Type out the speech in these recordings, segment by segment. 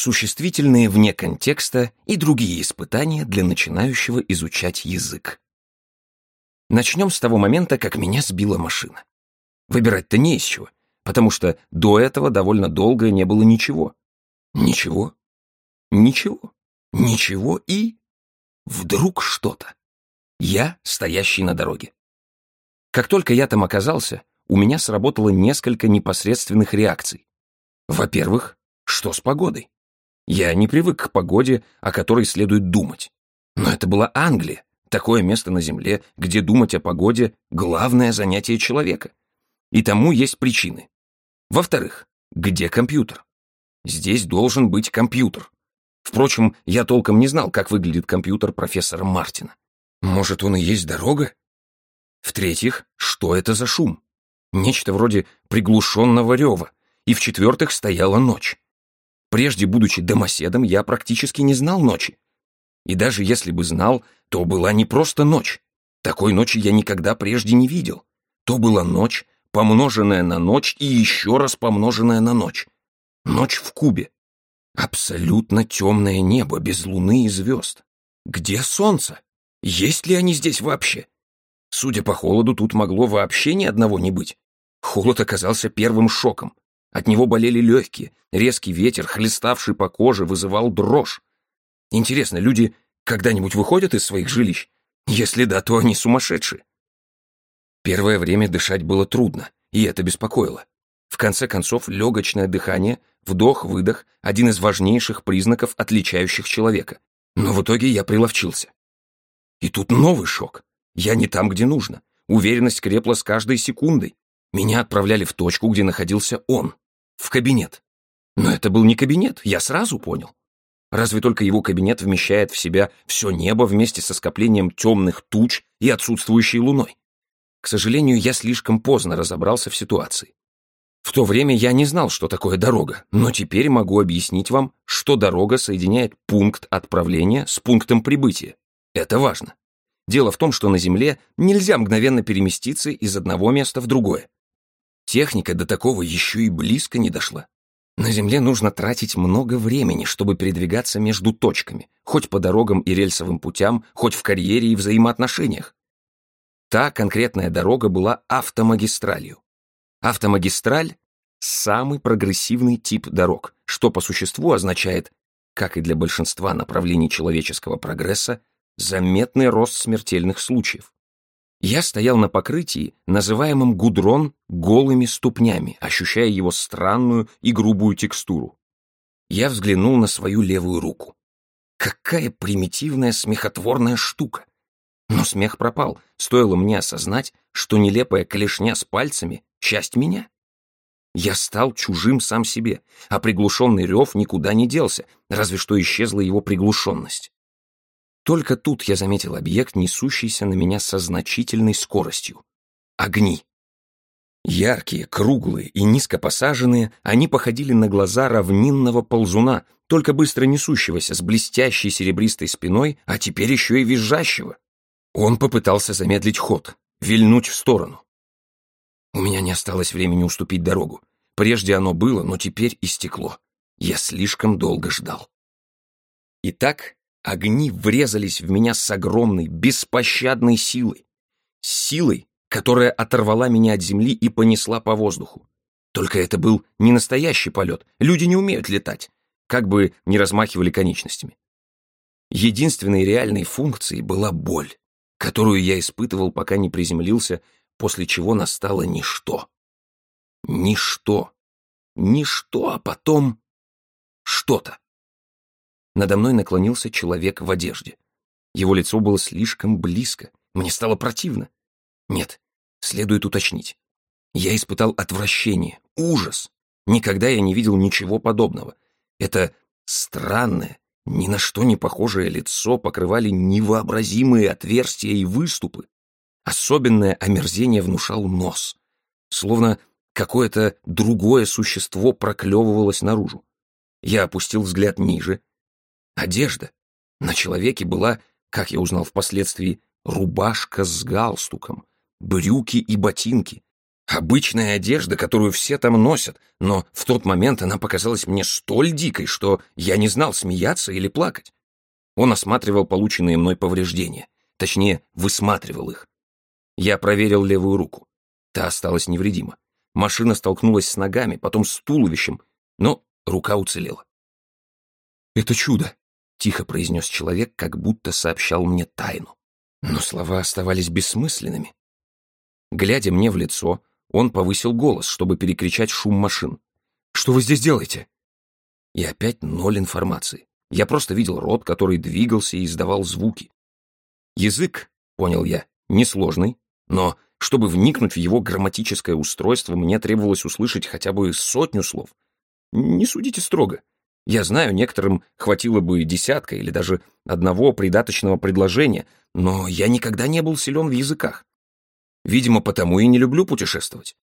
Существительные вне контекста и другие испытания для начинающего изучать язык. Начнем с того момента, как меня сбила машина. Выбирать-то не из чего, потому что до этого довольно долго не было ничего. Ничего. Ничего. Ничего и... Вдруг что-то. Я, стоящий на дороге. Как только я там оказался, у меня сработало несколько непосредственных реакций. Во-первых, что с погодой? Я не привык к погоде, о которой следует думать. Но это была Англия, такое место на Земле, где думать о погоде — главное занятие человека. И тому есть причины. Во-вторых, где компьютер? Здесь должен быть компьютер. Впрочем, я толком не знал, как выглядит компьютер профессора Мартина. Может, он и есть дорога? В-третьих, что это за шум? Нечто вроде приглушенного рева. И в-четвертых, стояла ночь. Прежде, будучи домоседом, я практически не знал ночи. И даже если бы знал, то была не просто ночь. Такой ночи я никогда прежде не видел. То была ночь, помноженная на ночь и еще раз помноженная на ночь. Ночь в кубе. Абсолютно темное небо, без луны и звезд. Где солнце? Есть ли они здесь вообще? Судя по холоду, тут могло вообще ни одного не быть. Холод оказался первым шоком. От него болели легкие, резкий ветер, хлеставший по коже, вызывал дрожь. Интересно, люди когда-нибудь выходят из своих жилищ? Если да, то они сумасшедшие. Первое время дышать было трудно, и это беспокоило. В конце концов, легочное дыхание, вдох-выдох – один из важнейших признаков, отличающих человека. Но в итоге я приловчился. И тут новый шок. Я не там, где нужно. Уверенность крепла с каждой секундой. Меня отправляли в точку, где находился он. В кабинет. Но это был не кабинет, я сразу понял. Разве только его кабинет вмещает в себя все небо вместе со скоплением темных туч и отсутствующей луной. К сожалению, я слишком поздно разобрался в ситуации. В то время я не знал, что такое дорога, но теперь могу объяснить вам, что дорога соединяет пункт отправления с пунктом прибытия. Это важно. Дело в том, что на Земле нельзя мгновенно переместиться из одного места в другое. Техника до такого еще и близко не дошла. На Земле нужно тратить много времени, чтобы передвигаться между точками, хоть по дорогам и рельсовым путям, хоть в карьере и взаимоотношениях. Та конкретная дорога была автомагистралью. Автомагистраль — самый прогрессивный тип дорог, что по существу означает, как и для большинства направлений человеческого прогресса, заметный рост смертельных случаев. Я стоял на покрытии, называемом гудрон голыми ступнями, ощущая его странную и грубую текстуру. Я взглянул на свою левую руку. Какая примитивная смехотворная штука! Но смех пропал, стоило мне осознать, что нелепая клешня с пальцами — часть меня. Я стал чужим сам себе, а приглушенный рев никуда не делся, разве что исчезла его приглушенность. Только тут я заметил объект, несущийся на меня со значительной скоростью. Огни. Яркие, круглые и низко посаженные, они походили на глаза равнинного ползуна, только быстро несущегося с блестящей серебристой спиной, а теперь еще и визжащего. Он попытался замедлить ход, вильнуть в сторону. У меня не осталось времени уступить дорогу. Прежде оно было, но теперь истекло. Я слишком долго ждал. Итак, Огни врезались в меня с огромной, беспощадной силой. силой, которая оторвала меня от земли и понесла по воздуху. Только это был не настоящий полет, люди не умеют летать, как бы не размахивали конечностями. Единственной реальной функцией была боль, которую я испытывал, пока не приземлился, после чего настало ничто. Ничто. Ничто, а потом что-то. Надо мной наклонился человек в одежде. Его лицо было слишком близко. Мне стало противно. Нет, следует уточнить. Я испытал отвращение, ужас. Никогда я не видел ничего подобного. Это странное, ни на что не похожее лицо покрывали невообразимые отверстия и выступы. Особенное омерзение внушал нос. Словно какое-то другое существо проклевывалось наружу. Я опустил взгляд ниже Одежда. На человеке была, как я узнал впоследствии, рубашка с галстуком, брюки и ботинки, Обычная одежда, которую все там носят, но в тот момент она показалась мне столь дикой, что я не знал, смеяться или плакать. Он осматривал полученные мной повреждения, точнее, высматривал их. Я проверил левую руку. Та осталась невредима. Машина столкнулась с ногами, потом с туловищем, но рука уцелела. «Это чудо!» — тихо произнес человек, как будто сообщал мне тайну. Но слова оставались бессмысленными. Глядя мне в лицо, он повысил голос, чтобы перекричать шум машин. «Что вы здесь делаете?» И опять ноль информации. Я просто видел рот, который двигался и издавал звуки. Язык, понял я, несложный, но чтобы вникнуть в его грамматическое устройство, мне требовалось услышать хотя бы сотню слов. Не судите строго. Я знаю, некоторым хватило бы десятка или даже одного придаточного предложения, но я никогда не был силен в языках. Видимо, потому и не люблю путешествовать.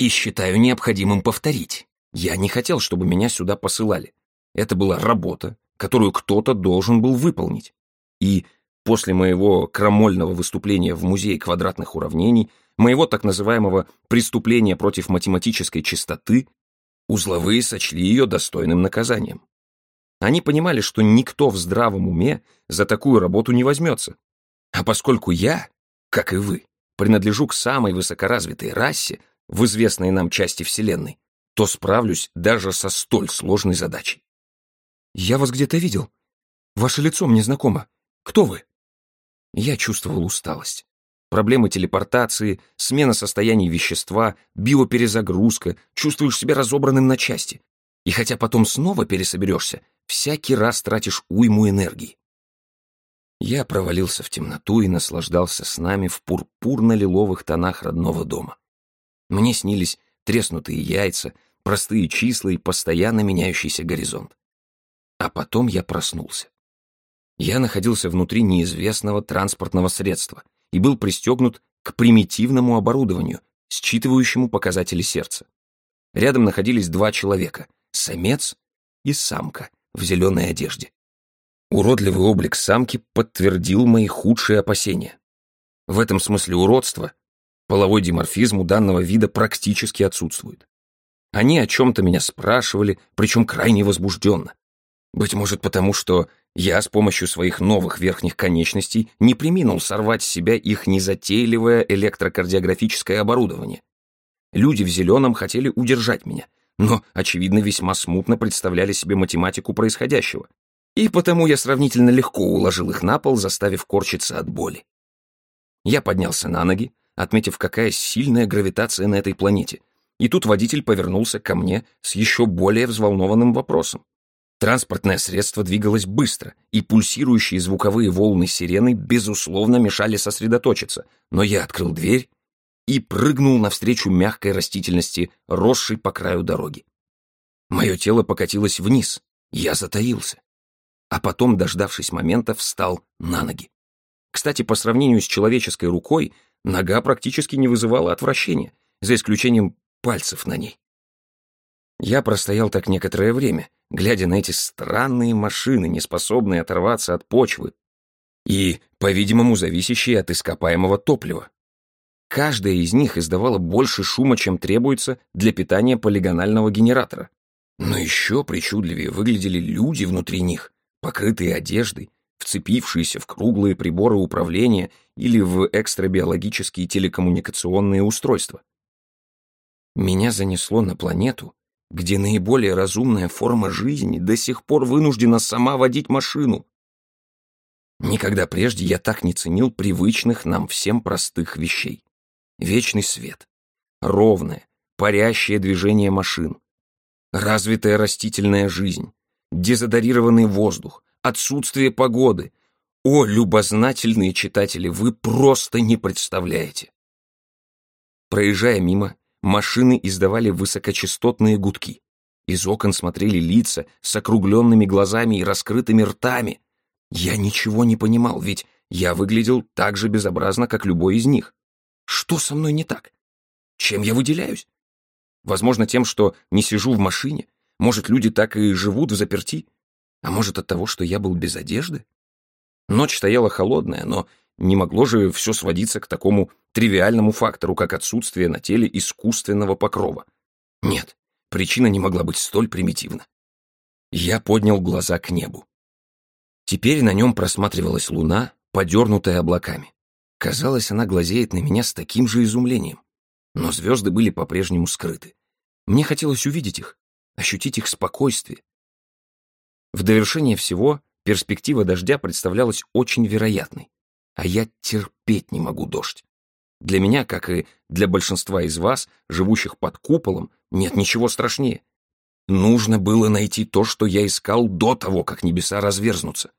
И считаю необходимым повторить. Я не хотел, чтобы меня сюда посылали. Это была работа, которую кто-то должен был выполнить. И после моего крамольного выступления в Музее квадратных уравнений, моего так называемого «преступления против математической чистоты», узловые сочли ее достойным наказанием. Они понимали, что никто в здравом уме за такую работу не возьмется. А поскольку я, как и вы, принадлежу к самой высокоразвитой расе в известной нам части Вселенной, то справлюсь даже со столь сложной задачей. «Я вас где-то видел. Ваше лицо мне знакомо. Кто вы?» Я чувствовал усталость. Проблемы телепортации, смена состояний вещества, биоперезагрузка, чувствуешь себя разобранным на части. И хотя потом снова пересоберешься, всякий раз тратишь уйму энергии. Я провалился в темноту и наслаждался с нами в пурпурно-лиловых тонах родного дома. Мне снились треснутые яйца, простые числа и постоянно меняющийся горизонт. А потом я проснулся. Я находился внутри неизвестного транспортного средства и был пристегнут к примитивному оборудованию, считывающему показатели сердца. Рядом находились два человека — самец и самка в зеленой одежде. Уродливый облик самки подтвердил мои худшие опасения. В этом смысле уродства половой диморфизм у данного вида практически отсутствует. Они о чем-то меня спрашивали, причем крайне возбужденно. Быть может потому, что я с помощью своих новых верхних конечностей не приминул сорвать с себя их незатейливое электрокардиографическое оборудование. Люди в зеленом хотели удержать меня, но, очевидно, весьма смутно представляли себе математику происходящего, и потому я сравнительно легко уложил их на пол, заставив корчиться от боли. Я поднялся на ноги, отметив, какая сильная гравитация на этой планете, и тут водитель повернулся ко мне с еще более взволнованным вопросом. Транспортное средство двигалось быстро, и пульсирующие звуковые волны сирены, безусловно, мешали сосредоточиться, но я открыл дверь и прыгнул навстречу мягкой растительности, росшей по краю дороги. Мое тело покатилось вниз, я затаился а потом, дождавшись момента, встал на ноги. Кстати, по сравнению с человеческой рукой, нога практически не вызывала отвращения, за исключением пальцев на ней. Я простоял так некоторое время, глядя на эти странные машины, не способные оторваться от почвы и, по-видимому, зависящие от ископаемого топлива. Каждая из них издавала больше шума, чем требуется для питания полигонального генератора. Но еще причудливее выглядели люди внутри них, покрытые одеждой, вцепившиеся в круглые приборы управления или в экстрабиологические телекоммуникационные устройства. Меня занесло на планету, где наиболее разумная форма жизни до сих пор вынуждена сама водить машину. Никогда прежде я так не ценил привычных нам всем простых вещей. Вечный свет, ровное, парящее движение машин, развитая растительная жизнь, дезодорированный воздух, отсутствие погоды. О, любознательные читатели, вы просто не представляете. Проезжая мимо, машины издавали высокочастотные гудки. Из окон смотрели лица с округленными глазами и раскрытыми ртами. Я ничего не понимал, ведь я выглядел так же безобразно, как любой из них. Что со мной не так? Чем я выделяюсь? Возможно, тем, что не сижу в машине, может, люди так и живут в заперти? А может, от того, что я был без одежды? Ночь стояла холодная, но не могло же все сводиться к такому тривиальному фактору, как отсутствие на теле искусственного покрова. Нет, причина не могла быть столь примитивна. Я поднял глаза к небу. Теперь на нем просматривалась луна, подернутая облаками. Казалось, она глазеет на меня с таким же изумлением. Но звезды были по-прежнему скрыты. Мне хотелось увидеть их, ощутить их спокойствие. В довершение всего перспектива дождя представлялась очень вероятной. А я терпеть не могу дождь. Для меня, как и для большинства из вас, живущих под куполом, нет ничего страшнее. Нужно было найти то, что я искал до того, как небеса разверзнутся.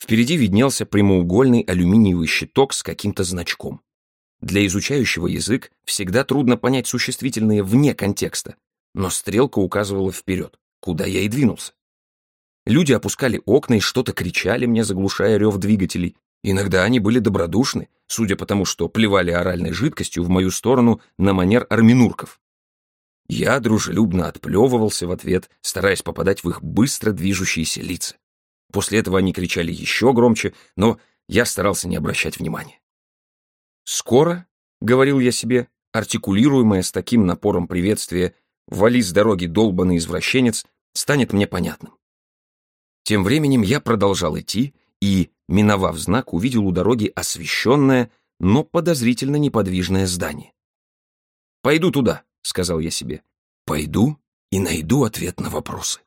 Впереди виднелся прямоугольный алюминиевый щиток с каким-то значком. Для изучающего язык всегда трудно понять существительные вне контекста, но стрелка указывала вперед, куда я и двинулся. Люди опускали окна и что-то кричали мне, заглушая рев двигателей, Иногда они были добродушны, судя по тому, что плевали оральной жидкостью в мою сторону на манер арминурков. Я дружелюбно отплевывался в ответ, стараясь попадать в их быстро движущиеся лица. После этого они кричали еще громче, но я старался не обращать внимания. «Скоро», — говорил я себе, артикулируемое с таким напором приветствия «вали с дороги, долбанный извращенец», станет мне понятным. Тем временем я продолжал идти, и, миновав знак, увидел у дороги освещенное, но подозрительно неподвижное здание. «Пойду туда», — сказал я себе. «Пойду и найду ответ на вопросы».